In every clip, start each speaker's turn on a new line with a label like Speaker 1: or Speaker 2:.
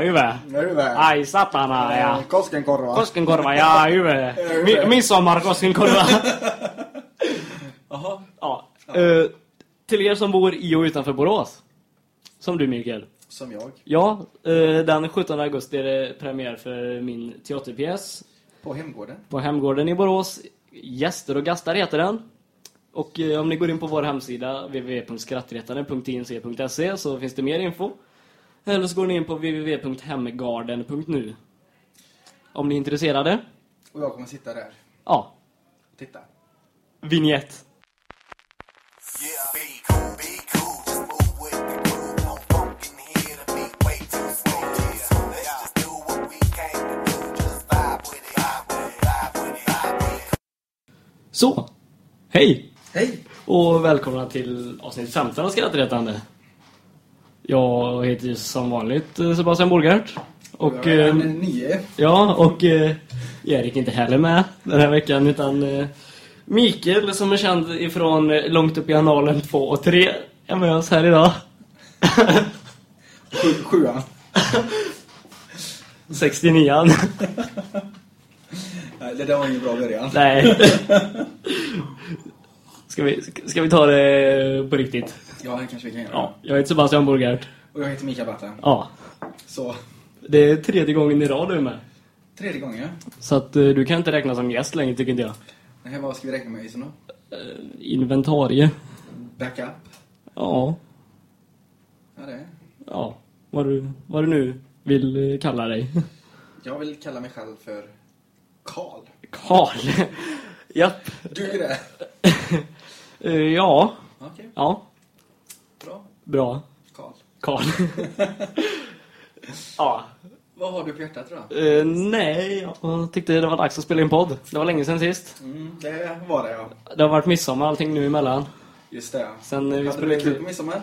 Speaker 1: Hyvä.
Speaker 2: No hyvä.
Speaker 1: Ai satana ja...
Speaker 2: Koskenkorva.
Speaker 1: Koskenkorva, ja hyvä. Mi- midsommar Koskenkorva.
Speaker 2: Jaha.
Speaker 1: ja. eh, till er som bor i och utanför Borås. Som du Mikael.
Speaker 2: Som jag.
Speaker 1: Ja, den 17 augusti är det premiär för min teaterpjäs
Speaker 2: På Hemgården.
Speaker 1: på Hemgården i Borås. Gäster och gastar heter den. Och om ni går in på vår hemsida www.skrattretande.inc.se så finns det mer info. Eller så går ni in på www.hemgarden.nu. Om ni är intresserade.
Speaker 2: Och jag kommer sitta där.
Speaker 1: Ja,
Speaker 2: Titta.
Speaker 1: vignett. Så, hej!
Speaker 2: Hej!
Speaker 1: Och välkomna till avsnitt 15 av Skrattretande. Jag heter som vanligt eh, Sebastian Borgart. Och,
Speaker 2: jag är
Speaker 1: eh,
Speaker 2: nio.
Speaker 1: ja, och eh, Erik är inte heller med den här veckan utan Mikael som är känd ifrån långt upp i analen 2 och 3 är med oss här idag.
Speaker 2: Sju, sjuan.
Speaker 1: 69
Speaker 2: Nej, det där var ingen bra början.
Speaker 1: Nej. Ska vi, ska vi ta det på riktigt?
Speaker 2: Ja, det kanske vi kan göra.
Speaker 1: Ja, jag heter Sebastian Borgart.
Speaker 2: Och jag heter Mikael Batta.
Speaker 1: Ja,
Speaker 2: Så,
Speaker 1: det är tredje gången i rad du är med.
Speaker 2: tredje gången.
Speaker 1: Så att eh, du kan inte räkna som gäst längre tycker inte jag.
Speaker 2: Nej, vad ska vi räkna med i då?
Speaker 1: Inventarie.
Speaker 2: Backup.
Speaker 1: Ja,
Speaker 2: Ja, det är.
Speaker 1: ja. Vad du, vad du nu vill eh, kalla dig.
Speaker 2: Jag vill kalla mig själv för Karl.
Speaker 1: Karl. Japp.
Speaker 2: Du är det?
Speaker 1: Eh, ja,
Speaker 2: Okej,
Speaker 1: ja.
Speaker 2: Bra. Karl.
Speaker 1: Karl. ja.
Speaker 2: Vad har du på hjärtat då?
Speaker 1: Eh, nej, jag tyckte det var dags att spela in podd. Det var länge sedan sist.
Speaker 2: Mm, det var det ja.
Speaker 1: Det har varit midsommar allting nu emellan.
Speaker 2: Just det ja.
Speaker 1: Sen eh, vi
Speaker 2: Hade du
Speaker 1: spelade
Speaker 2: det kul på midsommar?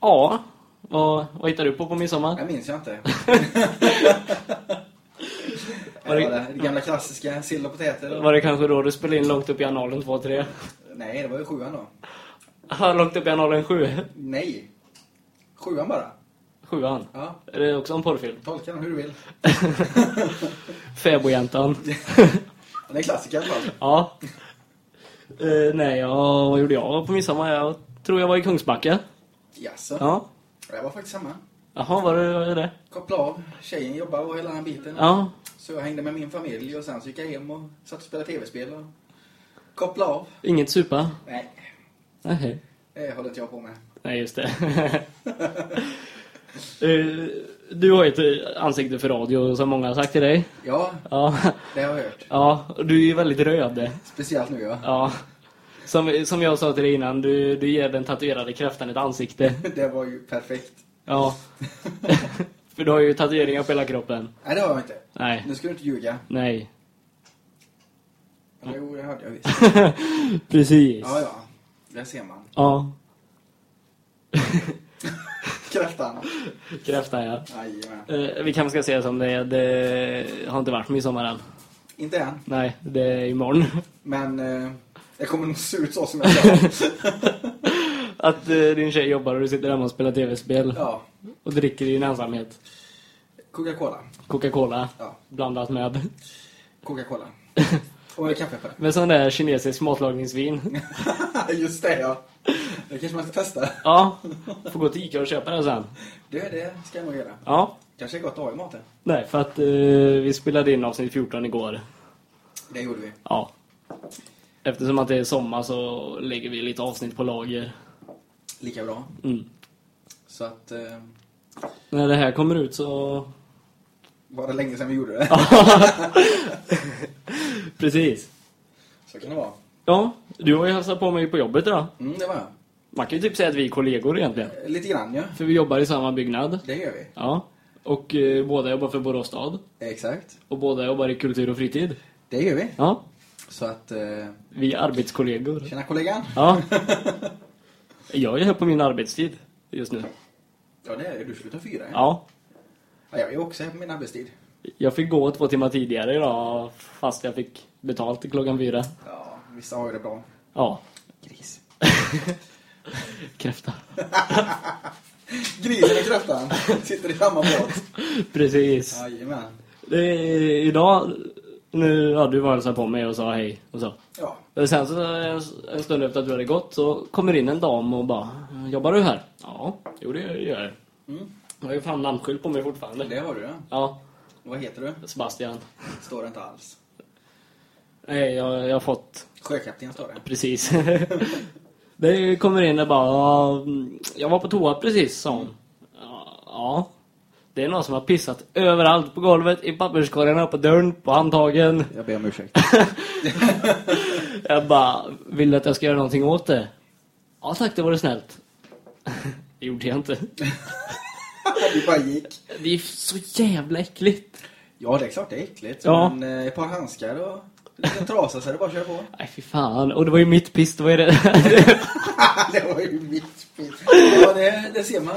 Speaker 1: Ja. Vad, vad hittar du på på midsommar?
Speaker 2: Jag minns jag inte.
Speaker 1: Var
Speaker 2: det
Speaker 1: det-
Speaker 2: det, gamla klassiska, sill och potäter.
Speaker 1: Var det kanske då du spelade in långt upp i analen 2-3?
Speaker 2: Nej, det var ju sjuan då.
Speaker 1: Långt upp i analen 7.
Speaker 2: Nej. Sjuan bara.
Speaker 1: Sjuan.
Speaker 2: Ja,
Speaker 1: Är det också en porrfilm?
Speaker 2: tolka den hur du vill.
Speaker 1: Fäbodjäntan.
Speaker 2: Den är klassiker i alla fall.
Speaker 1: ja. Eh, nej, ja, vad gjorde jag på midsommar? Jag tror jag var i Kungsbacka.
Speaker 2: Jaså?
Speaker 1: Ja.
Speaker 2: Jag var faktiskt hemma.
Speaker 1: Jaha, var det var det?
Speaker 2: Kopplade av. Tjejen jobbade och hela den biten.
Speaker 1: Ja.
Speaker 2: Så jag hängde med min familj och sen så gick jag hem och satt och spelade tv-spel och kopplade av.
Speaker 1: Inget supa?
Speaker 2: Nej,
Speaker 1: Nej.
Speaker 2: Det håller inte jag på med.
Speaker 1: Nej, just det. Eh, du har ju ett ansikte för radio som många har sagt till dig.
Speaker 2: Ja,
Speaker 1: Ja.
Speaker 2: det har jag hört.
Speaker 1: Ja, och du är ju väldigt röd.
Speaker 2: Speciellt nu ja.
Speaker 1: Ja. Som, som jag sa till dig innan, du, du ger den tatuerade kräftan ett ansikte.
Speaker 2: Det var ju perfekt.
Speaker 1: Ja. För du har ju tatueringar på hela kroppen.
Speaker 2: Nej, det har jag inte.
Speaker 1: Nej.
Speaker 2: Nu ska du inte ljuga.
Speaker 1: Nej.
Speaker 2: Eller, Jo, det hörde jag visst.
Speaker 1: Precis.
Speaker 2: Ja, ja. Det ser man.
Speaker 1: Ja.
Speaker 2: Kräftan.
Speaker 1: Kräftan, ja. Eh, vi kanske ska säga som det är. Det har inte varit midsommar än.
Speaker 2: Inte än.
Speaker 1: Nej, det är imorgon.
Speaker 2: Men eh, det kommer nog se ut så som jag sa.
Speaker 1: Att eh, din tjej jobbar och du sitter hemma och spelar tv-spel.
Speaker 2: ja.
Speaker 1: Och dricker i din ensamhet.
Speaker 2: Coca-Cola.
Speaker 1: Coca-Cola.
Speaker 2: Ja.
Speaker 1: Blandat med.
Speaker 2: Coca-Cola. Och med kaffe på det.
Speaker 1: Med sån där kinesisk matlagningsvin.
Speaker 2: Just det, ja. Det kanske man ska testa.
Speaker 1: Ja. Får gå till Ica och köpa det sen.
Speaker 2: Det, det ska jag nog göra.
Speaker 1: Ja.
Speaker 2: Kanske är gott att ha i maten.
Speaker 1: Nej, för att eh, vi spelade in avsnitt 14 igår.
Speaker 2: Det gjorde vi.
Speaker 1: Ja. Eftersom att det är sommar så lägger vi lite avsnitt på lager.
Speaker 2: Lika bra.
Speaker 1: Mm.
Speaker 2: Så att... Eh,
Speaker 1: När det här kommer ut så...
Speaker 2: var det länge sedan vi gjorde det.
Speaker 1: Precis.
Speaker 2: Så kan det vara.
Speaker 1: Ja, du har ju hälsat på mig på jobbet idag.
Speaker 2: Mm, det var jag.
Speaker 1: Man kan ju typ säga att vi är kollegor egentligen.
Speaker 2: Eh, Lite grann, ja.
Speaker 1: För vi jobbar i samma byggnad.
Speaker 2: Det gör vi.
Speaker 1: Ja. Och eh, båda jobbar för Borås stad.
Speaker 2: Exakt.
Speaker 1: Och båda jobbar i kultur och fritid.
Speaker 2: Det gör vi.
Speaker 1: Ja.
Speaker 2: Så att... Eh,
Speaker 1: Vi är arbetskollegor.
Speaker 2: tjena kollegan.
Speaker 1: Ja. Jag är här på min arbetstid just nu.
Speaker 2: Ja, det är det. Du slutar fyra. Ja.
Speaker 1: Ja.
Speaker 2: ja. Jag är också här på min arbetstid.
Speaker 1: Jag fick gå två timmar tidigare idag fast jag fick betalt till klockan fyra.
Speaker 2: Ja, vissa har ju det bra.
Speaker 1: Ja.
Speaker 2: Gris.
Speaker 1: Kräfta.
Speaker 2: Grisen i kraftan. Sitter i samma båt.
Speaker 1: Precis.
Speaker 2: Jajamän.
Speaker 1: Det är, idag, nu, ja du var och hälsade på mig och sa hej och så.
Speaker 2: Ja.
Speaker 1: Och sen så en stund efter att du hade gått så kommer in en dam och bara Jobbar du här? Ja, jo det gör jag.
Speaker 2: Mm.
Speaker 1: Jag har ju fan namnskylt på mig fortfarande.
Speaker 2: Det har du ja.
Speaker 1: Ja,
Speaker 2: Vad heter du?
Speaker 1: Sebastian.
Speaker 2: Står det inte alls.
Speaker 1: Nej, jag, jag har fått
Speaker 2: Sjökapten står det.
Speaker 1: precis. det kommer in och bara "Ja, mm, Jag var på toa precis, sa hon. Ja, Ja. Det är någon som har pissat överallt på golvet, i papperskorgarna, på dörren, på handtagen.
Speaker 2: Jag ber om ursäkt.
Speaker 1: Jag bara, vill du att jag ska göra någonting åt det? Ja tack, det vore snällt. Det gjorde jag inte.
Speaker 2: Vi bara gick.
Speaker 1: Det är så jävla äckligt.
Speaker 2: Ja, det är klart det är äckligt.
Speaker 1: Ja.
Speaker 2: Men eh, ett par handskar och en trasa så är det bara att köra på.
Speaker 1: Nej fy fan, och det var ju mitt piss, det var ju det.
Speaker 2: det var ju mitt piss. Ja, det, det ser man.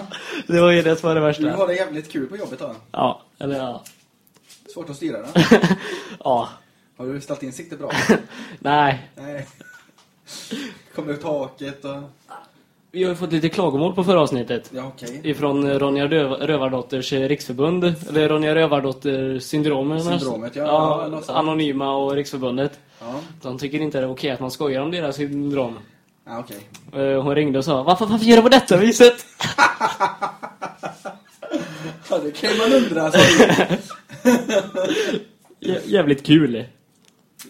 Speaker 1: det var ju det som var det
Speaker 2: Du
Speaker 1: värsta.
Speaker 2: har det jävligt kul på jobbet då.
Speaker 1: Ja, eller ja.
Speaker 2: Svårt att styra det.
Speaker 1: Ja,
Speaker 2: Har du ställt in siktet bra?
Speaker 1: nej.
Speaker 2: Nej. Kommer ur taket och...
Speaker 1: Vi har fått lite klagomål på förra avsnittet.
Speaker 2: Ja, okej.
Speaker 1: Ifrån Ronja Röv- Rövardotters riksförbund. Eller Ronja Rövardotter syndromen.
Speaker 2: Syndromet, ja.
Speaker 1: ja. Anonyma och Riksförbundet.
Speaker 2: Ja,
Speaker 1: De tycker inte det är okej att man skojar om deras syndrom.
Speaker 2: ja okej.
Speaker 1: Eh, Hon ringde och sa varför, varför gör du på detta viset?
Speaker 2: Ja, det kan man undra.
Speaker 1: Jävligt kul.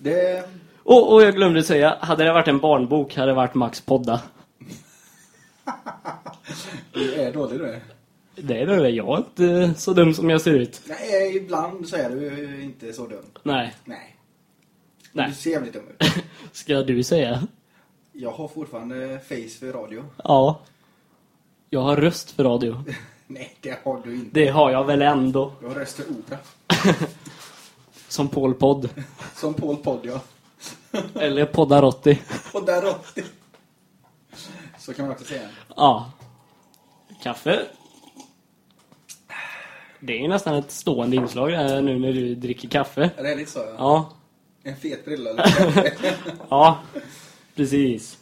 Speaker 2: det...
Speaker 1: Och, och jag glömde säga, hade det varit en barnbok hade det varit Max podda.
Speaker 2: Du är dålig du.
Speaker 1: Det är det, jag är inte så dum som jag ser ut.
Speaker 2: Nej, ibland så är du inte så dum.
Speaker 1: Nej,
Speaker 2: Nej.
Speaker 1: Nej.
Speaker 2: Du ser jävligt dum ut.
Speaker 1: ska du säga?
Speaker 2: Jag har fortfarande face för radio.
Speaker 1: Ja. Jag har röst för radio.
Speaker 2: Nej, det har du inte.
Speaker 1: Det har jag väl ändå.
Speaker 2: Du har röst för opera.
Speaker 1: Som Paul Podd.
Speaker 2: Som Paul Podd, ja.
Speaker 1: Eller Poddarotti.
Speaker 2: Och där Rotti. Så kan man också säga.
Speaker 1: Ja. Kaffe. Det är ju nästan ett stående inslag här nu när du dricker kaffe.
Speaker 2: Ja, det är lite så, ja.
Speaker 1: Ja.
Speaker 2: En fet brilla
Speaker 1: Ja. Precis.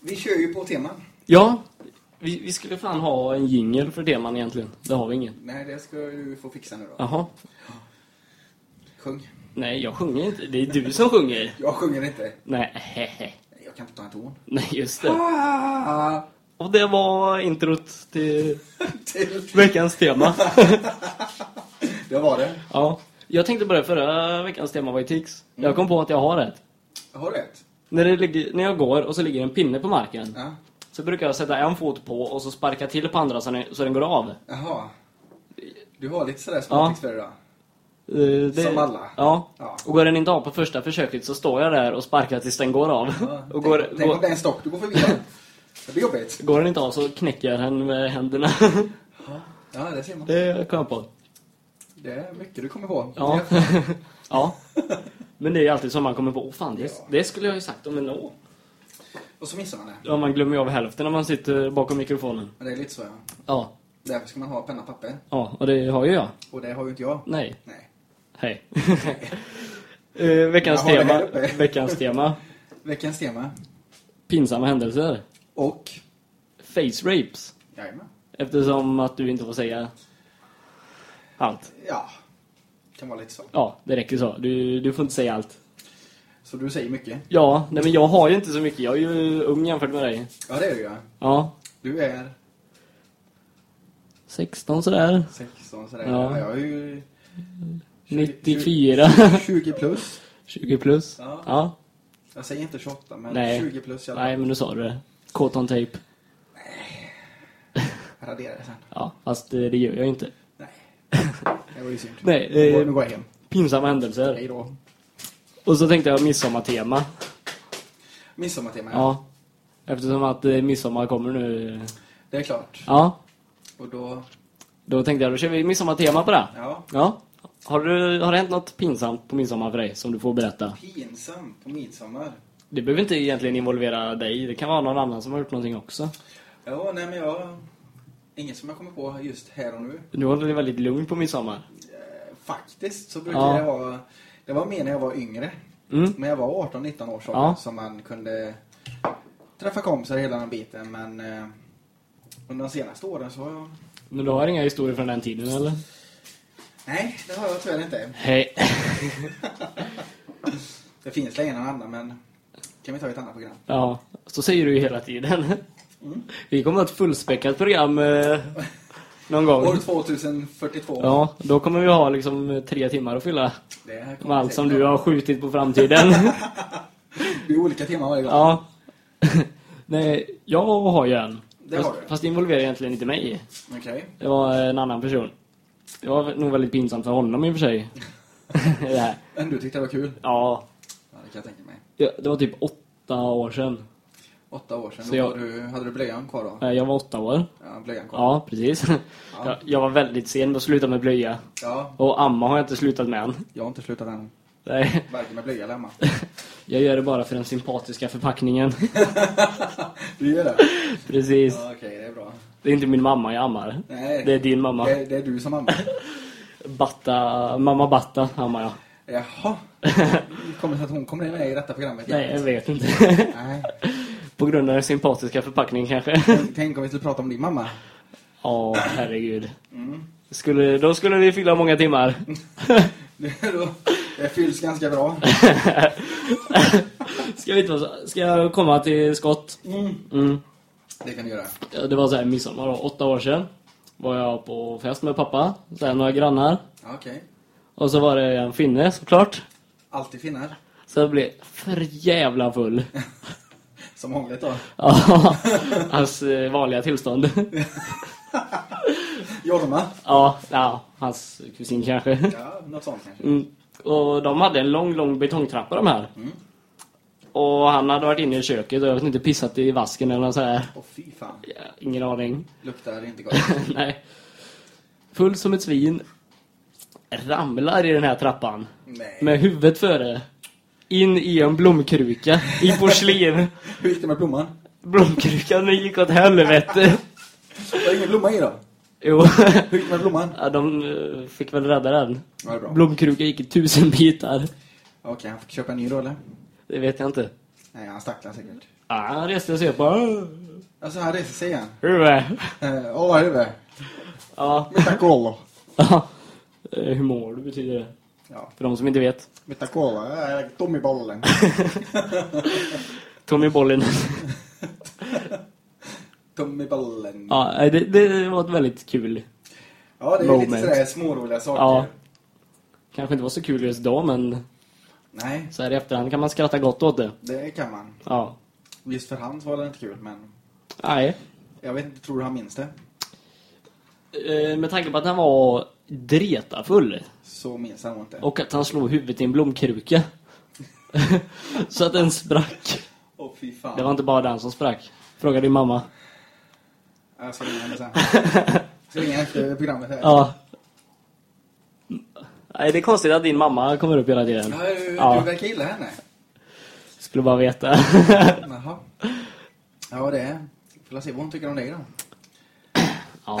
Speaker 2: Vi kör ju på tema.
Speaker 1: Ja. Vi, vi skulle fan ha en jingle för teman egentligen. Det har vi ingen.
Speaker 2: Nej, det ska du få fixa nu då.
Speaker 1: Jaha.
Speaker 2: Sjung.
Speaker 1: Nej, jag sjunger inte. Det är du som sjunger.
Speaker 2: Jag sjunger inte.
Speaker 1: Nej,
Speaker 2: Jag kan inte ta en ton.
Speaker 1: Nej, just det.
Speaker 2: Ah,
Speaker 1: Och det var introt till
Speaker 2: till.
Speaker 1: veckans tema.
Speaker 2: Det var det.
Speaker 1: Ja. Jag tänkte på det förra veckans tema var ju tics. Jag kom på att jag har.
Speaker 2: Jag har rätt.
Speaker 1: När, det ligger, när jag går och så ligger en pinne på marken
Speaker 2: Ja.
Speaker 1: så brukar jag sätta en fot på och så sparka till på andra så den, så den går av.
Speaker 2: Jaha. Du har lite sådär
Speaker 1: Ja.
Speaker 2: småtics för idag.
Speaker 1: Eh, det-
Speaker 2: Som alla.
Speaker 1: Ja.
Speaker 2: Ja.
Speaker 1: Och går den inte av på första försöket så står jag där och sparkar tills den går av.
Speaker 2: Ja.
Speaker 1: och går,
Speaker 2: tänk, tänk om
Speaker 1: går,
Speaker 2: det är en stock du går förbi. Det blir jobbigt.
Speaker 1: går den inte av så knäcker jag den med händerna.
Speaker 2: Ja, det ser man.
Speaker 1: det kom jag på.
Speaker 2: Det är mycket du kommer på.
Speaker 1: Ja. ja. Men det är ju alltid som man kommer på. Oh, fan, det,
Speaker 2: Ja.
Speaker 1: det skulle jag ju sagt om en år.
Speaker 2: Och så missar man det.
Speaker 1: Ja, man glömmer ju av hälften när man sitter bakom mikrofonen.
Speaker 2: Men det är lite så, ja.
Speaker 1: Ja.
Speaker 2: Därför ska man ha penna och papper.
Speaker 1: Ja, och det har ju jag.
Speaker 2: Och det har ju inte jag.
Speaker 1: Nej.
Speaker 2: Nej.
Speaker 1: Hej. Eh, veckans tema. Veckans tema.
Speaker 2: Veckans tema.
Speaker 1: Pinsamma händelser.
Speaker 2: Och...
Speaker 1: Face rapes.
Speaker 2: Jajamän.
Speaker 1: Eftersom att du inte får säga allt.
Speaker 2: Ja. Kan vara lite så.
Speaker 1: Ja, det räcker så. Du, du får inte säga allt.
Speaker 2: Så du säger mycket.
Speaker 1: Ja, nej men jag har ju inte så mycket. Jag är ju ung jämfört med dig.
Speaker 2: Ja, det är du ja.
Speaker 1: Ja,
Speaker 2: Du är
Speaker 1: 16 sådär.
Speaker 2: 16 sådär.
Speaker 1: Ja.
Speaker 2: Ja. Jag är ju...
Speaker 1: 94.
Speaker 2: 20 plus.
Speaker 1: 20 plus.
Speaker 2: Ja.
Speaker 1: Ja.
Speaker 2: Jag säger inte 28, men
Speaker 1: Nej.
Speaker 2: 20 plus alla
Speaker 1: Nej, men nu sa du det. Caught on tape.
Speaker 2: Radera det sen.
Speaker 1: Ja, fast eh, det gör jag inte.
Speaker 2: Nej. Det var ju synd.
Speaker 1: Nej,
Speaker 2: Nu
Speaker 1: eh,
Speaker 2: Nu går jag hem.
Speaker 1: pinsamma händelser.
Speaker 2: Hej då.
Speaker 1: Och så tänkte jag midsommartema.
Speaker 2: Midsommartema, ja.
Speaker 1: Ja. Eftersom att eh, midsommar kommer nu.
Speaker 2: Det är klart.
Speaker 1: Ja.
Speaker 2: Och då...
Speaker 1: Då tänkte jag, då kör vi midsommartema på det.
Speaker 2: Ja.
Speaker 1: Ja. Har, du, har det hänt något pinsamt på midsommar för dig som du får berätta?
Speaker 2: Pinsamt på midsommar.
Speaker 1: Det behöver inte egentligen involvera dig. Det kan vara någon annan som har gjort någonting också.
Speaker 2: Ja, nej men jag... Inget som jag kommer på just här och nu.
Speaker 1: Nu håller det väldigt lugnt på midsommar.
Speaker 2: Eh, Faktiskt så brukar
Speaker 1: Ja.
Speaker 2: det vara... Det var mer när jag var yngre.
Speaker 1: Mm.
Speaker 2: Men jag var 18-19 års ålder
Speaker 1: Ja.
Speaker 2: som man kunde träffa kompisar hela den biten. Men eh, Under de senaste åren så har jag...
Speaker 1: Men du har inga historier från den tiden, eller?
Speaker 2: Nej, det har jag tyvärr inte.
Speaker 1: Hej.
Speaker 2: Det finns längre än andra, men kan vi ta ett annat program?
Speaker 1: Ja, så säger du ju hela tiden. Vi kommer att ha ett fullspäckat program eh, någon gång.
Speaker 2: År 2042.
Speaker 1: Ja, då kommer vi ha liksom tre timmar att fylla.
Speaker 2: Det
Speaker 1: Med allt som du har skjutit på framtiden.
Speaker 2: Det är olika teman varje gång.
Speaker 1: ja. Nej, jag har ju en.
Speaker 2: Det
Speaker 1: fast,
Speaker 2: har du.
Speaker 1: fast det involverar egentligen inte mig.
Speaker 2: Okej.
Speaker 1: Det var en annan person. Det var nog väldigt pinsamt för honom i och för sig. det.
Speaker 2: Men du tyckte det var kul?
Speaker 1: Ja,
Speaker 2: Ja, det kan jag tänka mig.
Speaker 1: ja, det var typ åtta år sedan.
Speaker 2: Åtta år sedan.
Speaker 1: Så jag-
Speaker 2: du, hade du blöjan kvar då?
Speaker 1: Jag var åtta år.
Speaker 2: Ja, blöjan kvar.
Speaker 1: Ja, precis. Jag, jag var väldigt sen med att sluta med blöja.
Speaker 2: Ja,
Speaker 1: Och amma har jag inte slutat med än.
Speaker 2: jag har inte slutat än.
Speaker 1: Nej,
Speaker 2: Varken med blöja eller hemma.
Speaker 1: jag gör det bara för den sympatiska förpackningen.
Speaker 2: Du gör det?
Speaker 1: Precis.
Speaker 2: Ja, okej, det är bra.
Speaker 1: Det är inte min mamma jag ammar.
Speaker 2: Nej,
Speaker 1: Det är din mamma.
Speaker 2: det, det är du som ammar.
Speaker 1: Batta, mamma Batta ammar jag.
Speaker 2: Jaha. Hur kommer det sig att hon kommer med i detta programmet?
Speaker 1: Nej, jag vet inte.
Speaker 2: Nej.
Speaker 1: På grund av den sympatiska förpackningen kanske.
Speaker 2: Tänk- om vi skulle prata om din mamma.
Speaker 1: Ja, herregud.
Speaker 2: Mm.
Speaker 1: Skulle, då skulle vi fylla många timmar.
Speaker 2: Det, det fylls ganska bra.
Speaker 1: Ska, vi inte, ska jag komma till skott?
Speaker 2: Mm.
Speaker 1: Mm.
Speaker 2: Det kan du göra.
Speaker 1: Det var så här midsommar då, åtta år sedan. Var jag på fest med pappa, så här, några grannar.
Speaker 2: Okej.
Speaker 1: Och så var det en finne såklart.
Speaker 2: Alltid finnar.
Speaker 1: Så jag blev för jävla full.
Speaker 2: Som vanligt då.
Speaker 1: Ja, hans eh, vanliga tillstånd.
Speaker 2: Jorma.
Speaker 1: Ja, ja, hans kusin kanske.
Speaker 2: Ja, något sånt kanske.
Speaker 1: Mm. Och de hade en lång, lång betongtrappa de här.
Speaker 2: Mm.
Speaker 1: Och han hade varit inne i köket och jag vet inte, pissat i vasken eller något så här.
Speaker 2: Åh fy fan.
Speaker 1: Ja, ingen aning.
Speaker 2: Luktar inte gott.
Speaker 1: Nej. Full som ett svin. Ramlar i den här trappan.
Speaker 2: Nej.
Speaker 1: Med huvudet före. In i en blomkruka. I porslin.
Speaker 2: Hur gick det med blomman?
Speaker 1: Blomkrukan gick åt helvete.
Speaker 2: Var ingen blomma i då?
Speaker 1: Jo.
Speaker 2: Hur gick det med blomman?
Speaker 1: Ja, de eh, fick väl rädda den.
Speaker 2: Ja, det är bra.
Speaker 1: Blomkruka gick i tusen bitar.
Speaker 2: Okej, han fick köpa en ny då eller?
Speaker 1: Det vet jag inte.
Speaker 2: Nej, han stack den säkert.
Speaker 1: Ja, han reste sig upp. "Åh,
Speaker 2: Alltså han reser sig igen.
Speaker 1: Huvud.
Speaker 2: Eh, Åh, huvud.
Speaker 1: Ja.
Speaker 2: Mitta cola.
Speaker 1: ja. Eh, Hur mår du betyder det.
Speaker 2: Ja,
Speaker 1: För de som inte vet.
Speaker 2: mitta cola. Jag är tom i bollen.
Speaker 1: Tommy Bollen.
Speaker 2: Tom i bollen.
Speaker 1: ja, det, det var ett väldigt kul.
Speaker 2: Ja, det är
Speaker 1: Moment.
Speaker 2: lite sådär småroliga saker.
Speaker 1: Ja. Kanske inte var så kul just då, men
Speaker 2: Nej,
Speaker 1: så här i efterhand kan man skratta gott åt det.
Speaker 2: det kan man.
Speaker 1: Ja.
Speaker 2: Just för hans var det inte kul, men
Speaker 1: Nej.
Speaker 2: jag vet inte, tror du han minns det?
Speaker 1: Eh, Med tanke på att han var dretafull
Speaker 2: Så minns han inte.
Speaker 1: och att han slog huvudet i en blomkruka. så att den sprack.
Speaker 2: Åh fy fan.
Speaker 1: Det var inte bara den som sprack. Fråga din mamma.
Speaker 2: Jag ska ringa henne sen. ska ringa efter programmet här.
Speaker 1: Ja. Nej, det är konstigt att din mamma kommer upp hela tiden.
Speaker 2: Ja, du,
Speaker 1: Ja.
Speaker 2: du verkar gilla henne.
Speaker 1: Skulle bara veta.
Speaker 2: Jaha. Ja, det är. Får se vad hon tycker om dig då.
Speaker 1: ja.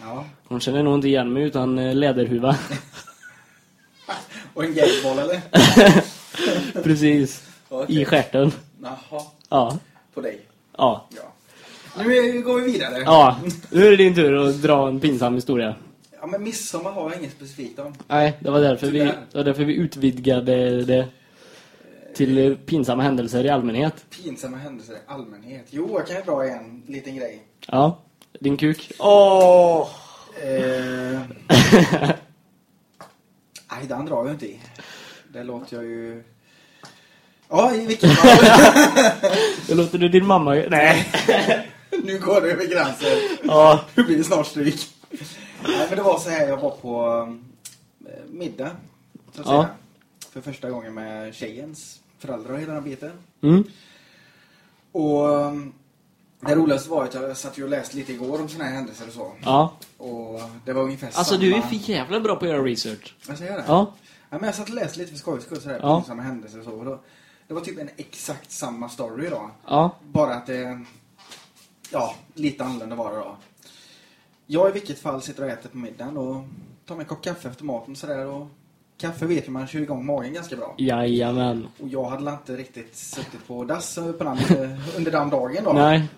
Speaker 2: Ja.
Speaker 1: Hon känner nog inte igen mig utan eh, läderhuva.
Speaker 2: Och en gayboll eller?
Speaker 1: Precis.
Speaker 2: Okej.
Speaker 1: I stjärten.
Speaker 2: Jaha.
Speaker 1: Ja.
Speaker 2: På dig.
Speaker 1: Ja.
Speaker 2: Ja. Nu går vi vidare.
Speaker 1: Ja. Nu är det din tur att dra en pinsam historia.
Speaker 2: Ja, men midsommar har jag inget specifikt om.
Speaker 1: Nej, det var därför, vi, det var därför vi utvidgade det till eh, pinsamma händelser i allmänhet.
Speaker 2: Pinsamma händelser i allmänhet. Jo, jag kan ju dra en liten grej.
Speaker 1: Ja. Din kuk. Åh!
Speaker 2: Eh... Nej, den drar jag inte i. Det låter jag ju... Ja, i vilket fall.
Speaker 1: Det låter du din mamma. Nej.
Speaker 2: nu går det över gränsen.
Speaker 1: Ja.
Speaker 2: Nu blir det snart stryk. Nej, men det var så här, jag var på eh, middag. Så att
Speaker 1: Ja.
Speaker 2: säga. För första gången med tjejens föräldrar och hela den biten.
Speaker 1: Mm.
Speaker 2: Och um, det roligaste var att jag satt och läste lite igår om såna här händelser och så.
Speaker 1: Ja.
Speaker 2: Och det var ungefär
Speaker 1: Alltså
Speaker 2: samma...
Speaker 1: du är för jävla bra på att göra research.
Speaker 2: Jag säger det?
Speaker 1: Ja.
Speaker 2: Ja, men jag satt och läste lite för skojs skull, sådär
Speaker 1: Ja.
Speaker 2: pinsamma händelser och så. Och då, det var typ en exakt samma story då.
Speaker 1: Ja.
Speaker 2: Bara att det... Ja, lite annorlunda var det då. Jag i vilket fall sitter och äter på middagen och tar mig en kopp kaffe efter maten sådär och... Kaffe vet ju man kör igång magen ganska bra.
Speaker 1: Jajamän.
Speaker 2: Och jag hade inte riktigt suttit på dass på den, under den dagen då.
Speaker 1: Nej.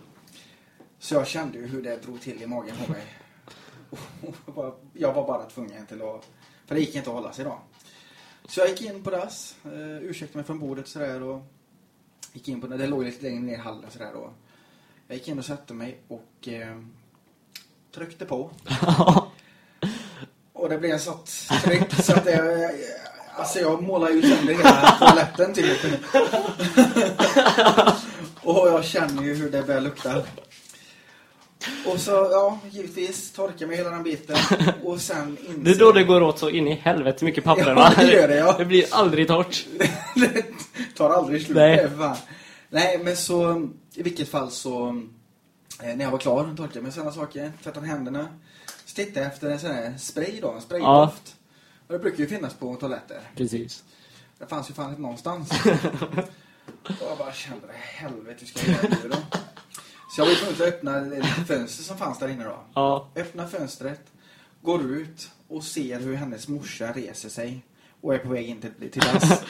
Speaker 2: Så jag kände ju hur det drog till i magen på mig. Och jag var bara tvungen till att... För det gick inte att hålla sig då. Så jag gick in på dass, eh, ursäktade mig från bordet sådär och gick in på det. Det låg lite längre ner i hallen sådär och jag gick in och satte mig och eh, tryckte på. Och det blev sorts tryck så att det, alltså jag målade ju sönder hela toaletten typ. och jag känner ju hur det börjar lukta. Och så, ja, givetvis torka mig hela den biten. Och sen inser
Speaker 1: Det är då det går åt så in i helvete mycket papper
Speaker 2: Ja,
Speaker 1: va?
Speaker 2: det gör det, ja.
Speaker 1: Det blir aldrig torrt.
Speaker 2: det tar aldrig slut.
Speaker 1: Nej.
Speaker 2: Nej, men så i vilket fall så eh, när jag var klar, torkade mig sådana saker, tvättade händerna. Så tittade jag efter en sån här spray då, en spraydoft. Och det brukar ju finnas på toaletter.
Speaker 1: Precis.
Speaker 2: Det fanns ju fan inte någonstans. och jag bara kände, helvete hur ska jag göra nu då? Så jag var tvungen att öppna ett fönster som fanns där inne då.
Speaker 1: Ja.
Speaker 2: Öppnar fönstret, går ut och ser hur hennes morsa reser sig och är på väg in till, till dass.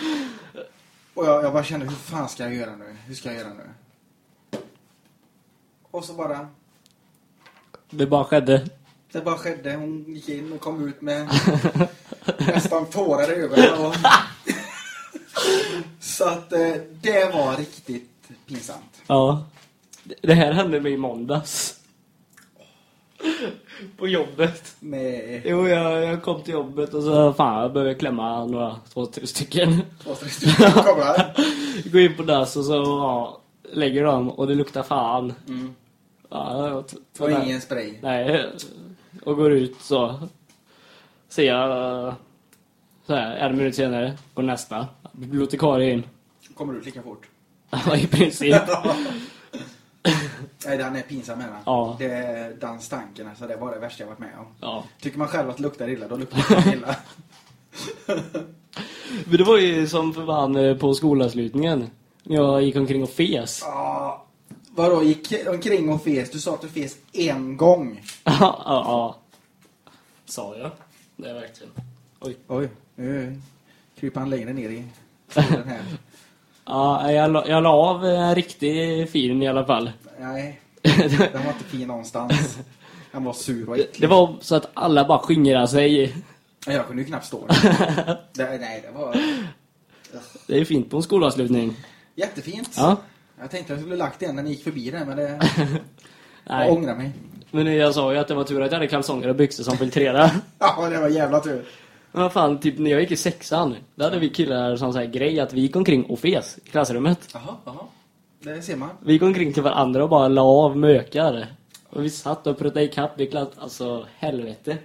Speaker 2: och jag, jag bara kände, hur fan ska jag göra nu? Hur ska jag göra nu? Och så bara,
Speaker 1: Det bara skedde.
Speaker 2: det bara skedde. Hon gick in och kom ut med nästan tårar i ögonen. Och så att eh, det var riktigt pinsamt.
Speaker 1: Ja. Det- här hände mig i måndags. På jobbet.
Speaker 2: Med
Speaker 1: Jo, jag, jag kom till jobbet och så fan, jag behöver klämma några, två, tre stycken.
Speaker 2: två, tre stycken kommer.
Speaker 1: Går in på dass och så ja, lägger dem och det luktar fan.
Speaker 2: Mm.
Speaker 1: Ja,
Speaker 2: Och ingen spray.
Speaker 1: Nej, och går ut så ser jag så här, en minut senare går nästa. Bibliotekarie in.
Speaker 2: Kommer ut lika fort.
Speaker 1: Ja, i princip.
Speaker 2: Nej, den är pinsam den.
Speaker 1: Ja.
Speaker 2: Det är den stanken, alltså det var det värsta jag varit med om.
Speaker 1: Ja.
Speaker 2: Tycker man själv att det luktar illa, då luktar det illa.
Speaker 1: Men det var ju som förband eh, på skolavslutningen. När jag gick omkring och fes.
Speaker 2: Ja. Vadå, gick omkring och fes? Du sa att du fes en gång.
Speaker 1: Ja, ja, ja. Sa jag? Det är verkligen. Oj.
Speaker 2: Oj, nu kryper han längre ner i stolen här.
Speaker 1: Ja, jag la, jag la av en riktig fin i alla fall.
Speaker 2: Nej, den var inte fin någonstans. Han var sur och äcklig.
Speaker 1: Det var så att alla bara skingrade sig.
Speaker 2: Jag kunde ju knappt stå. det, nej, det var
Speaker 1: Det är fint på en skolavslutning.
Speaker 2: jättefint.
Speaker 1: Ja.
Speaker 2: Jag tänkte att jag skulle lagt den när ni gick förbi där, men det... Jag
Speaker 1: Nej.
Speaker 2: ångrar mig.
Speaker 1: Men jag sa ju att det var tur att jag hade kalsonger och byxor som filtrerade.
Speaker 2: Ja, det var jävla tur.
Speaker 1: Vad fan, typ när jag gick i sexan, då hade vi killar som så här grej att vi gick omkring och fes i klassrummet.
Speaker 2: Jaha, jaha. Det ser man.
Speaker 1: Vi gick omkring till varandra och bara la av mökar. Och vi satt och pruttade i klass, alltså helvete.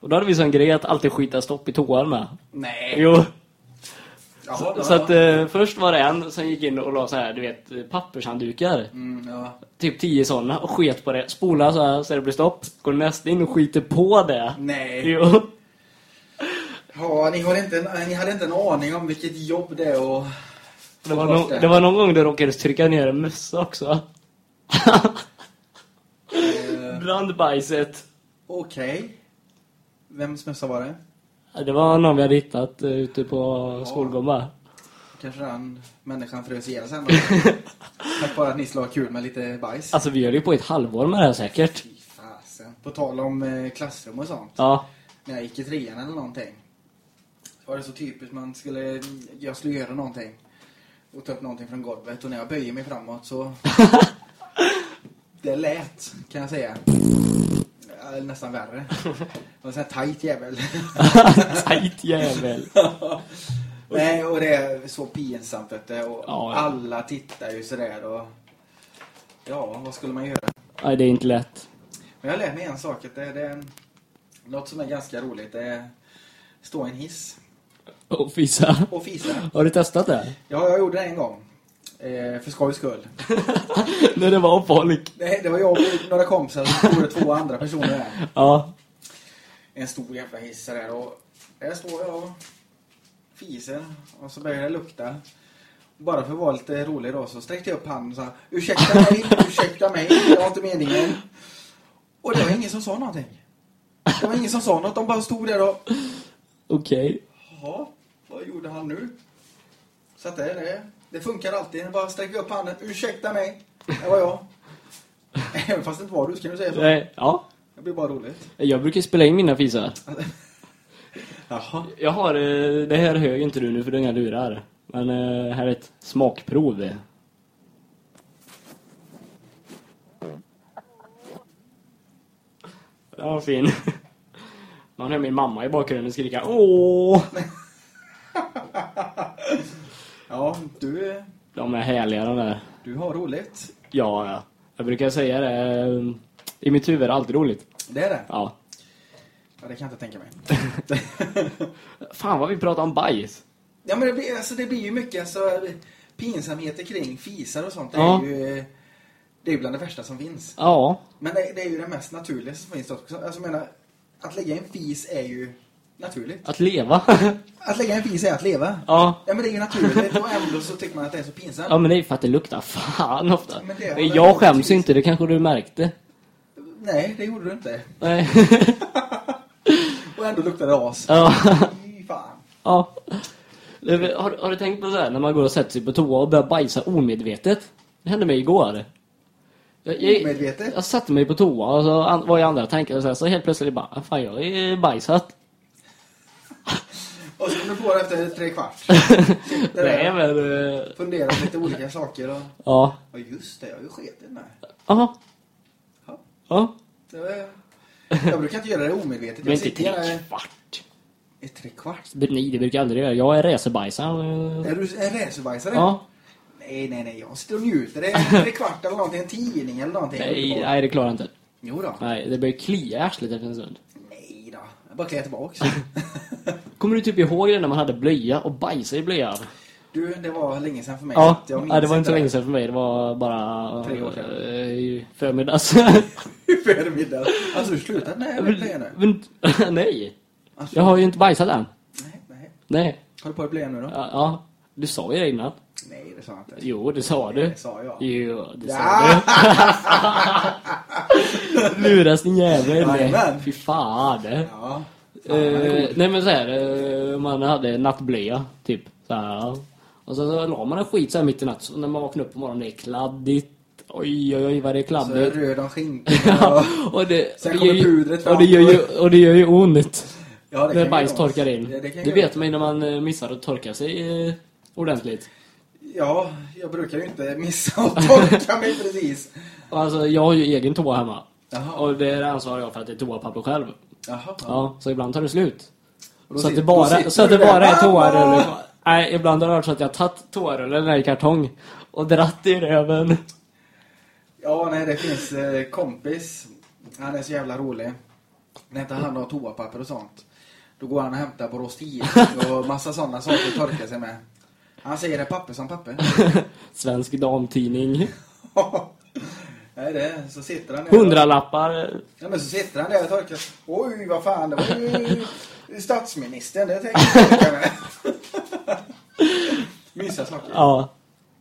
Speaker 1: Och då hade vi sån grej att alltid skita stopp i toan med.
Speaker 2: Nej.
Speaker 1: Jo.
Speaker 2: Jaha,
Speaker 1: Så, att eh, först var det en som gick in och la så här, du vet, pappershanddukar.
Speaker 2: Mm, ja.
Speaker 1: Typ tio sådana och sket på det. Spola så här så det blir stopp. Går nästa in och skiter på det.
Speaker 2: Nej.
Speaker 1: Jo.
Speaker 2: Ja, ni, har inte, ni hade inte en aning om vilket jobb det är att...
Speaker 1: Det var, no det var någon gång du råkade trycka ner en mössa också.
Speaker 2: Eh,
Speaker 1: Brandbajset.
Speaker 2: Okej. Vems mössa var det?
Speaker 1: Ja, Det var någon vi hade hittat eh, ute på skolgården bara.
Speaker 2: Kanske den människan frös ihjäl sen. Tack vare att ni slår kul med lite bajs.
Speaker 1: Alltså vi höll ju på ett halvår med det här säkert.
Speaker 2: Fasen. På tal om eh, klassrum och sånt.
Speaker 1: Ja.
Speaker 2: När jag gick i trean eller någonting. Så var det så typiskt man skulle... Jag skulle göra någonting. Och ta upp någonting från golvet. Och när jag böjer mig framåt så... det lät, kan jag säga. Nästan värre. Det var en tight jävel.
Speaker 1: Tajt jävel.
Speaker 2: Nej, och det är så pinsamt vet du. Och
Speaker 1: Ja, ja.
Speaker 2: alla tittar ju sådär och... Ja, vad skulle man göra?
Speaker 1: Nej, det är inte lätt.
Speaker 2: Men jag lärt mig en sak. Att det, det är något som är ganska roligt. Det är stå i en hiss
Speaker 1: Och fisa.
Speaker 2: och fisa.
Speaker 1: Har du testat det?
Speaker 2: Ja, jag gjorde det en gång. Eh, för skojs skull.
Speaker 1: När det var folk.
Speaker 2: Nej, det var jag och några kompisar. Stod det två andra personer där.
Speaker 1: Ja.
Speaker 2: En stor jävla hiss där. Och där står jag och fiser. Och så börjar det lukta. Bara för att vara lite rolig då så sträckte jag upp handen och sa Ursäkta mig, ursäkta mig, det var inte meningen. Och det var ingen som sa någonting. Det var ingen som sa något, de bara stod där och
Speaker 1: Okej.
Speaker 2: Jaha, vad gjorde han nu? Så att det, det, det funkar alltid. Jag bara sträcker upp handen. Ursäkta mig. Det var jag. Även fast det inte var du, kan du säga så.
Speaker 1: Nej, ja.
Speaker 2: Det blir bara roligt.
Speaker 1: Jag brukar spela in mina fisar.
Speaker 2: Jaha.
Speaker 1: Jag har, eh, det här hör ju inte du nu för du har inga lurar. Men eh, här är ett smakprov. Ja, fin. Man hör min mamma i bakgrunden skrika Åh!
Speaker 2: Ja, du, eh,
Speaker 1: De är härliga de där.
Speaker 2: du har roligt.
Speaker 1: Ja, ja. Jag brukar säga det. eh, I mitt huvud är det alltid roligt.
Speaker 2: Det är det.
Speaker 1: Ja.
Speaker 2: Ja, det kan jag inte tänka mig.
Speaker 1: Fan vad vi pratar om bajs.
Speaker 2: ja, men det blir, alltså, det blir ju mycket alltså, pinsamheter kring fisar och sånt. Det är
Speaker 1: Ja.
Speaker 2: ju eh, det är ju bland det värsta som finns.
Speaker 1: Ja.
Speaker 2: Men det, det är ju det mest naturliga som finns också. Alltså, jag menar, att lägga en fis är ju naturligt.
Speaker 1: Att leva.
Speaker 2: Att lägga en fis är att leva.
Speaker 1: ja.
Speaker 2: Ja, men det är ju naturligt och ändå så tycker man att det är så pinsamt.
Speaker 1: Ja men det är för att det luktar fan ofta.
Speaker 2: Men det
Speaker 1: Men jag skäms
Speaker 2: precis.
Speaker 1: inte, det kanske du märkte.
Speaker 2: Nej, det gjorde du inte.
Speaker 1: Nej.
Speaker 2: Och ändå luktar det as.
Speaker 1: ja.
Speaker 2: Fy fan.
Speaker 1: ja. Har, har du tänkt på så här när man går och sätter sig på toa och börjar bajsa omedvetet? Det hände mig igår. Jag, jag,
Speaker 2: Omedvetet?
Speaker 1: jag satte mig på toa och så var jag andra tankar och så, här, så helt plötsligt bara, "Ah, fan jag är bajsat.
Speaker 2: Och så kom du på det efter tre kvart. Sitter
Speaker 1: Nej men, eh,
Speaker 2: funderar på lite olika saker och...
Speaker 1: ja.
Speaker 2: Ja, just det. Jag har ju skitit med.
Speaker 1: Aha.
Speaker 2: Ja.
Speaker 1: Ja.
Speaker 2: Var... Jag brukar inte göra det omedvetet.
Speaker 1: Men
Speaker 2: Jag
Speaker 1: inte tre kvart.
Speaker 2: i tre kvart.
Speaker 1: Nej, det brukar jag aldrig göra. Jag är racerbajsare.
Speaker 2: Är du en racerbajsare?
Speaker 1: Ja.
Speaker 2: Nej, nej, nej. Jag sitter och njuter. Det är tre kvart eller någonting. En tidning eller någonting.
Speaker 1: Nej, nej, det klarar jag inte.
Speaker 2: Jo då.
Speaker 1: Nej, det börjar klia i arslet efter en stund.
Speaker 2: Bara klär tillbaks.
Speaker 1: Kommer du typ ihåg det när man hade blöja och bajsa i blöjan?
Speaker 2: Du, det var länge sedan för mig.
Speaker 1: Ja,
Speaker 2: Jag minns
Speaker 1: nej, det var inte så länge sedan för mig. Det var bara
Speaker 2: Tre år sedan.
Speaker 1: eh, i förmiddags.
Speaker 2: Förmiddag. Alltså, du slutat med blöjan nu?
Speaker 1: Nej,
Speaker 2: Alltså,
Speaker 1: jag har ju inte bajsat än.
Speaker 2: Nej, nej.
Speaker 1: Nej,
Speaker 2: Har du på dig blöjan nu då?
Speaker 1: ja, ja. Du sa ju det innan.
Speaker 2: Nej, det sa jag inte.
Speaker 1: Jo, det sa du.
Speaker 2: Det sa jag.
Speaker 1: Jo, det sa
Speaker 2: Ja.
Speaker 1: du. Luras din jävel.
Speaker 2: Jajamän.
Speaker 1: Fy fan.
Speaker 2: Ja. Fan,
Speaker 1: Eh, nej men så här, eh, man hade nattblöja typ. Så här. Och så, så la man en skit så här mitt i natt. Så när man vaknade upp på morgonen, det är kladdigt. Oj, oj, oj vad det är
Speaker 2: Så
Speaker 1: kladdigt.
Speaker 2: röd om skinkan.
Speaker 1: Ja,
Speaker 2: och-
Speaker 1: det,
Speaker 2: Sen
Speaker 1: det
Speaker 2: kommer pudret fram.
Speaker 1: och det gör ju, och det gör ju ont.
Speaker 2: Ja, det
Speaker 1: när bajs torkar in.
Speaker 2: Det
Speaker 1: det
Speaker 2: ju
Speaker 1: vet man ju när man eh, missar att torka sig ordentligt.
Speaker 2: Ja, jag brukar ju inte missa att torka mig precis.
Speaker 1: Alltså, jag har ju egen toa hemma.
Speaker 2: Jaha.
Speaker 1: Och det ansvarar jag för att det är toapapper själv.
Speaker 2: Jaha. Ja.
Speaker 1: Så ibland tar det slut. Så att det bara, så att det bara är kvar. Nej, ibland har det varit så att jag har tagit toarullen i kartong och dratt i röven.
Speaker 2: Ja, nej, det finns eh, kompis. Han är så jävla rolig. När inte han har toapapper och sånt. Då går han och hämtar Borås Tidning och massa sådana saker att torka sig med. Han säger det papper som papper.
Speaker 1: Svensk damtidning.
Speaker 2: nej, det är, så sitter han där.
Speaker 1: Hundralappar.
Speaker 2: Ja, men så sitter han där och torkar. Oj, vad fan, det var ju statsministern. Det tänkte jag. Mysiga saker.
Speaker 1: Ja.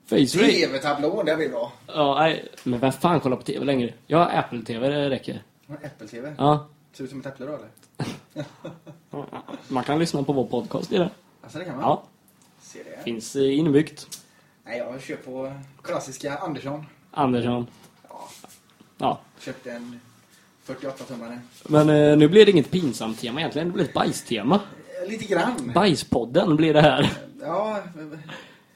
Speaker 2: TV-tablån, det blir bra.
Speaker 1: Ja, nej. Men vem fan kollar på TV längre? Jag har Apple-TV, det räcker.
Speaker 2: Apple-TV.
Speaker 1: Ja.
Speaker 2: Ser ut som ett äpple då, eller?
Speaker 1: Man kan lyssna på vår podcast i det.
Speaker 2: Alltså, det kan man.
Speaker 1: Ja.
Speaker 2: Ser det.
Speaker 1: Finns inbyggt.
Speaker 2: Nej, jag kör på klassiska Andersson.
Speaker 1: Andersson.
Speaker 2: Ja,
Speaker 1: Ja.
Speaker 2: köpte en 48-tummare.
Speaker 1: Men eh, nu blir det inget pinsamt tema egentligen. Det blir ett bajstema.
Speaker 2: Eh, Lite grann.
Speaker 1: Bajspodden blir det här.
Speaker 2: Ja,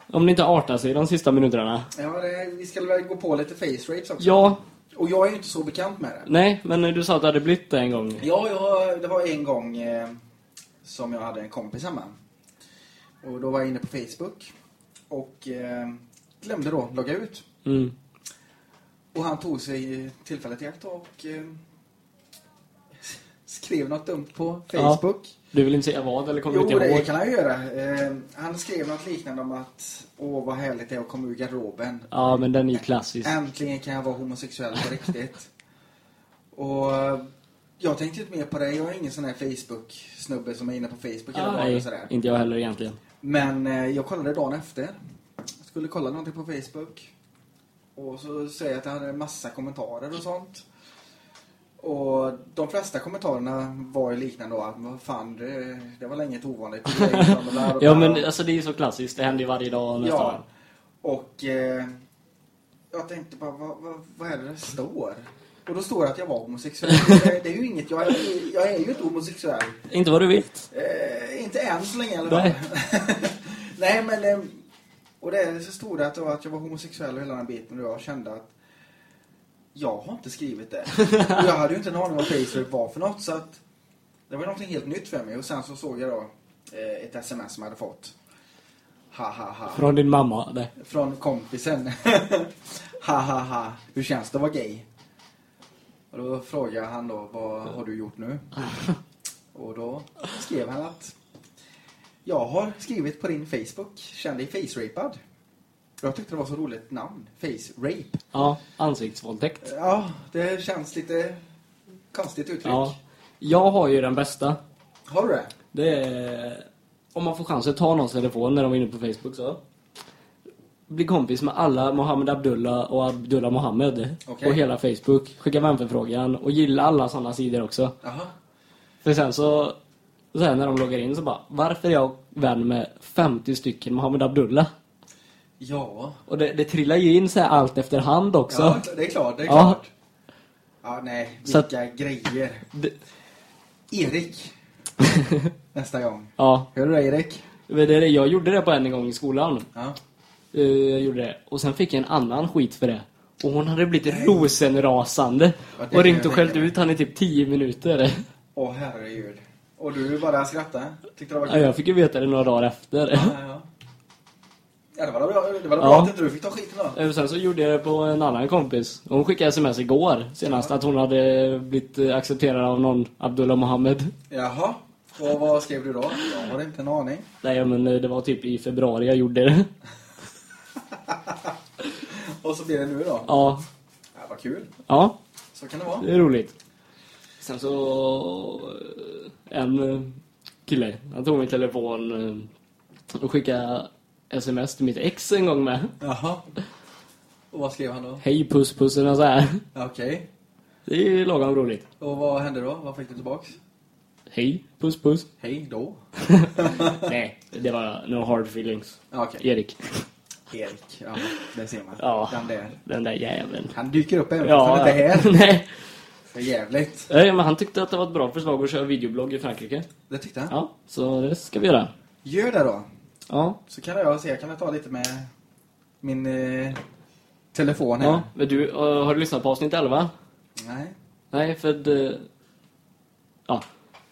Speaker 1: Om ni inte artar sig de sista minuterna.
Speaker 2: ja det, vi ska väl gå på lite face rates också.
Speaker 1: Ja,
Speaker 2: Och jag är ju inte så bekant med det.
Speaker 1: nej, men du sa att det hade blivit det en gång.
Speaker 2: Ja, jag, det var en gång eh, som jag hade en kompis hemma. Och då var jag inne på Facebook. Och eh, glömde då logga ut.
Speaker 1: Mm.
Speaker 2: Och han tog sig tillfället i akt och eh, skrev något dumt på
Speaker 1: Ja.
Speaker 2: Facebook.
Speaker 1: Du vill inte säga vad, eller kommer
Speaker 2: Jo,
Speaker 1: inte
Speaker 2: det
Speaker 1: ihåg?
Speaker 2: kan han göra. Eh, han skrev något liknande om att åh vad härligt det är att komma ur garderoben.
Speaker 1: Ja, men den är ju klassisk.
Speaker 2: Äntligen kan jag vara homosexuell på riktigt. och jag tänkte inte mer på det. Jag är ingen sån här Facebook-snubbe som är inne på Facebook hela dagen och
Speaker 1: Nej,
Speaker 2: sådär.
Speaker 1: inte jag heller egentligen.
Speaker 2: Men eh, jag kollade dagen efter. Jag skulle kolla någonting på Facebook. Och så säger jag att jag hade en massa kommentarer och sånt. Och de flesta kommentarerna var ju liknande då. Vad fan, det, det var länge ett ovanligt.
Speaker 1: Ja, men alltså det är ju så klassiskt. Det händer ju varje dag nästan.
Speaker 2: Ja. Och eh, jag tänkte bara, vad, vad, vad är det det står? Och då står det att jag var homosexuell. det, är ju inget, jag är, jag är ju inte homosexuell.
Speaker 1: Inte vad du vet.
Speaker 2: Eh, inte än så länge i alla fall.
Speaker 1: Nej.
Speaker 2: Nej, men... Eh, och det så stod det att, att jag var homosexuell och hela den biten och jag kände att jag har inte skrivit det. Och jag hade ju inte en aning om vad Facebook var för något så att det var någonting helt nytt för mig och sen så såg jag då eh, ett sms som jag hade fått. Ha ha ha.
Speaker 1: Från din mamma. Nej.
Speaker 2: Från kompisen. ha ha ha. Hur känns det att vara gay? Och då frågade han då, vad har du gjort nu? Och då skrev han att jag har skrivit på din Facebook, känn dig face-rapad. Jag tyckte det var så roligt namn, face-rape.
Speaker 1: Ja, ansiktsvåldtäkt.
Speaker 2: Ja, det känns lite konstigt uttryck.
Speaker 1: Ja. Jag har ju den bästa.
Speaker 2: Har du det?
Speaker 1: Det är... Om man får chansen att ta någons telefon när de är inne på Facebook så. Bli kompis med alla Mohammed Abdullah och Abdullah Mohammed.
Speaker 2: Okej.
Speaker 1: På hela Facebook. Skicka vänförfrågan och gilla alla sådana sidor också.
Speaker 2: Jaha.
Speaker 1: För sen så... Sen när de loggar in så bara, varför är jag vän med 50 stycken Mohammed Abdullah?
Speaker 2: Ja.
Speaker 1: Och det, det trillar ju in så här allt efterhand också.
Speaker 2: Ja, det är klart, det är
Speaker 1: Ja.
Speaker 2: klart. Ja, nej,
Speaker 1: Så
Speaker 2: vilka
Speaker 1: att-
Speaker 2: grejer.
Speaker 1: Det,
Speaker 2: Erik. Nästa gång.
Speaker 1: ja,
Speaker 2: Hör du det, Erik?
Speaker 1: jag gjorde det på en gång i skolan.
Speaker 2: Ja.
Speaker 1: Eh, Jag gjorde det. Och sen fick jag en annan skit för det. Och hon hade blivit rosenrasande.
Speaker 2: Ja,
Speaker 1: och ringt och skällt ut han i typ 10 minuter.
Speaker 2: Åh, herregud. Och du bara skrattade? Tyckte det var
Speaker 1: Ja,
Speaker 2: kul?
Speaker 1: jag fick ju veta det några dagar efter.
Speaker 2: Ja, ja. Ja, det var bra, det var bra
Speaker 1: Ja.
Speaker 2: att inte du fick ta skiten då.
Speaker 1: Eh, Sen så gjorde jag det på en annan kompis. Hon skickade sms igår senast att hon hade blivit eh, accepterad av någon Abdullah Mohammed.
Speaker 2: Jaha. Och vad skrev du då? Jag har inte en aning.
Speaker 1: Nej men det var typ i februari jag gjorde det.
Speaker 2: Och så blir det nu då?
Speaker 1: Ja,
Speaker 2: Ja, vad kul.
Speaker 1: ja
Speaker 2: Så kan det vara.
Speaker 1: det är roligt. Sen så... eh, En eh, kille, han tog min telefon eh, och skickade sms till mitt ex en gång med.
Speaker 2: Jaha. Och vad skrev han då?
Speaker 1: Hej puss pussen och så här.
Speaker 2: Okej.
Speaker 1: Det är lagom roligt.
Speaker 2: Och vad hände då? Vad fick du tillbaks?
Speaker 1: Hej puss puss.
Speaker 2: Hej då.
Speaker 1: Nej, det var no hard feelings.
Speaker 2: Okej.
Speaker 1: Erik.
Speaker 2: Erik. Ja, det ser man.
Speaker 1: Ja.
Speaker 2: Den där.
Speaker 1: Den där jäveln.
Speaker 2: Han dyker upp även fast han
Speaker 1: Ja,
Speaker 2: inte är här.
Speaker 1: nej.
Speaker 2: För jävligt.
Speaker 1: Nej, men han tyckte att det var ett bra förslag att köra videoblogg i Frankrike.
Speaker 2: Det tyckte han.
Speaker 1: Ja, så det ska vi göra.
Speaker 2: Gör det då.
Speaker 1: Ja.
Speaker 2: Så kan jag se, kan jag ta lite med min eh, telefon här.
Speaker 1: ja. Men du, eh, har du lyssnat på avsnitt 11?
Speaker 2: Nej.
Speaker 1: Nej, för det... Ja.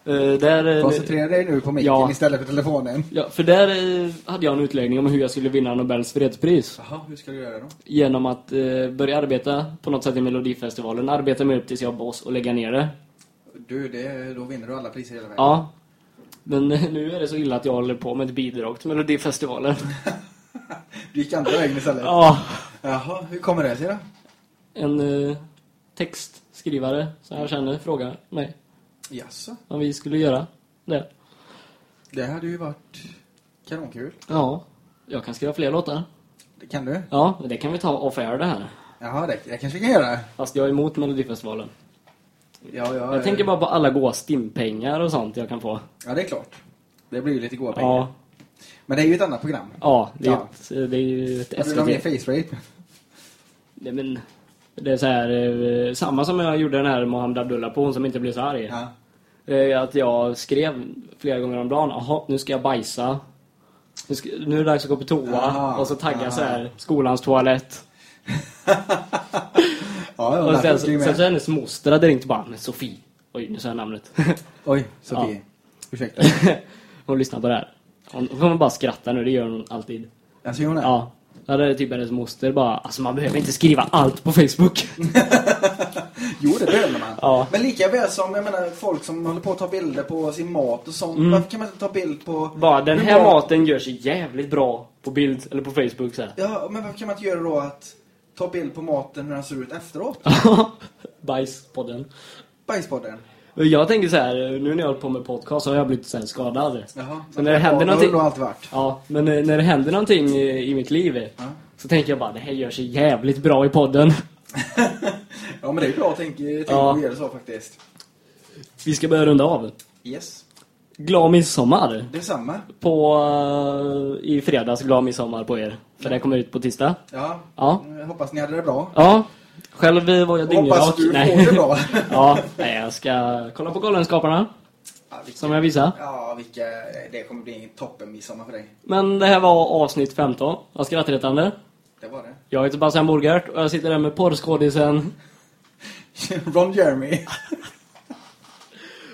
Speaker 1: Eh, där... eh,
Speaker 2: Koncentrera dig nu på micken
Speaker 1: Ja.
Speaker 2: istället för telefonen.
Speaker 1: Ja, för där eh, hade jag en utläggning om hur jag skulle vinna Nobels fredspris.
Speaker 2: Jaha, hur ska du göra då?
Speaker 1: Genom att eh, börja arbeta på något sätt i Melodifestivalen. Arbeta mig upp tills jag boss och lägga ner det.
Speaker 2: Du, det, då vinner du alla priser hela vägen.
Speaker 1: Ja. Men nu är det så illa att jag håller på med ett bidrag till Melodifestivalen.
Speaker 2: Du gick andra vägen istället.
Speaker 1: Ja.
Speaker 2: Jaha, hur kommer det sig då?
Speaker 1: En eh, textskrivare som jag känner frågar mig
Speaker 2: Jaså?
Speaker 1: om vi skulle göra det.
Speaker 2: Det hade ju varit kanonkul.
Speaker 1: Ja. Jag kan skriva fler låtar.
Speaker 2: Det kan du?
Speaker 1: Ja, det kan vi ta off air det här.
Speaker 2: Jaha, det, det kanske vi kan göra.
Speaker 1: Fast jag är emot Melodifestivalen.
Speaker 2: Ja, ja,
Speaker 1: Jag tänker bara på alla goa stimpengar och sånt jag kan få.
Speaker 2: Ja, det är klart. Det blir ju lite goda pengar.
Speaker 1: Ja,
Speaker 2: Men det är ju ett annat program.
Speaker 1: ja, det, är
Speaker 2: Ja.
Speaker 1: Ett, det är ju ett
Speaker 2: Har du mer
Speaker 1: SVT.
Speaker 2: face rape?
Speaker 1: Nej, men det är så här, eh, samma som jag gjorde den här Mohammed Abdullah på, hon som inte blev så arg.
Speaker 2: Ja.
Speaker 1: Eh, Att jag skrev flera gånger om dagen, jaha, nu ska jag bajsa. Nu, ska, nu är det dags att gå på toa.
Speaker 2: Aha,
Speaker 1: och så tagga
Speaker 2: aha.
Speaker 1: så här, skolans toalett.
Speaker 2: Ja,
Speaker 1: och sen, sen
Speaker 2: med.
Speaker 1: så hennes moster hade ringt bara, men Sofie. Oj, nu sa jag namnet.
Speaker 2: Oj, Sofie.
Speaker 1: Ja.
Speaker 2: Ursäkta.
Speaker 1: hon lyssnar på det här. Hon hon kommer bara skratta nu, det gör hon alltid.
Speaker 2: Alltså, hon är.
Speaker 1: Ja. Då hade typ hennes moster bara, alltså man behöver inte skriva allt på Facebook.
Speaker 2: Jo, det behöver man.
Speaker 1: Ja.
Speaker 2: Men lika väl som, jag menar, folk som håller på att ta bilder på sin mat och sånt.
Speaker 1: Mm.
Speaker 2: Varför kan man inte ta bild på...
Speaker 1: Bara, den här
Speaker 2: bra-
Speaker 1: maten gör sig jävligt bra på bild, eller på Facebook så här.
Speaker 2: Ja, men varför kan man inte göra då att ta bild på maten hur den ser ut efteråt?
Speaker 1: Bajspodden.
Speaker 2: Bajspodden.
Speaker 1: Jag tänker så här, nu när jag håller på med podcast så har jag blivit så skadad.
Speaker 2: Jaha.
Speaker 1: Så när det händer någonting-
Speaker 2: alltid varit.
Speaker 1: Ja, men när när det händer någonting i i mitt liv
Speaker 2: Ja.
Speaker 1: så tänker jag bara, det här gör sig jävligt bra i podden.
Speaker 2: Ja, men det är bra tänk, tänk
Speaker 1: Ja.
Speaker 2: göra så faktiskt.
Speaker 1: Vi ska börja runda av.
Speaker 2: Yes.
Speaker 1: Glad midsommar!
Speaker 2: Detsamma.
Speaker 1: På, eh, I fredags, glad midsommar på er. För det kommer ut på tisdag.
Speaker 2: Ja.
Speaker 1: Ja.
Speaker 2: Jag hoppas ni hade det bra.
Speaker 1: Ja. Själv eh, var jag dyngrak.
Speaker 2: Hoppas du
Speaker 1: Nej.
Speaker 2: får det bra.
Speaker 1: ja, nej, jag ska kolla på Galenskaparna.
Speaker 2: Ja, vilka,
Speaker 1: Som jag visade.
Speaker 2: Ja, vilka, det kommer bli en toppen midsommar för dig.
Speaker 1: Men det här var avsnitt 15 av Skrattretande.
Speaker 2: Det var det.
Speaker 1: Jag heter Bastian Borgert och jag sitter där med porrskådisen.
Speaker 2: Ron Jeremy.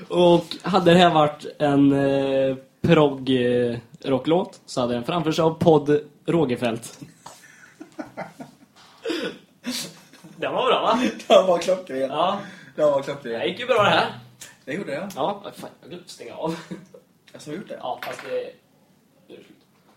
Speaker 1: Och hade det här varit en eh, progg eh, rocklåt så hade den framförts av podd Rogefeldt. Den var bra va?
Speaker 2: Det var klockren.
Speaker 1: Ja,
Speaker 2: Det var
Speaker 1: det
Speaker 2: klockren.
Speaker 1: gick ju bra det här.
Speaker 2: Det gjorde jag.
Speaker 1: Ja, fan, jag glömde stänga av.
Speaker 2: Jag har gjort det.
Speaker 1: Ja, fast det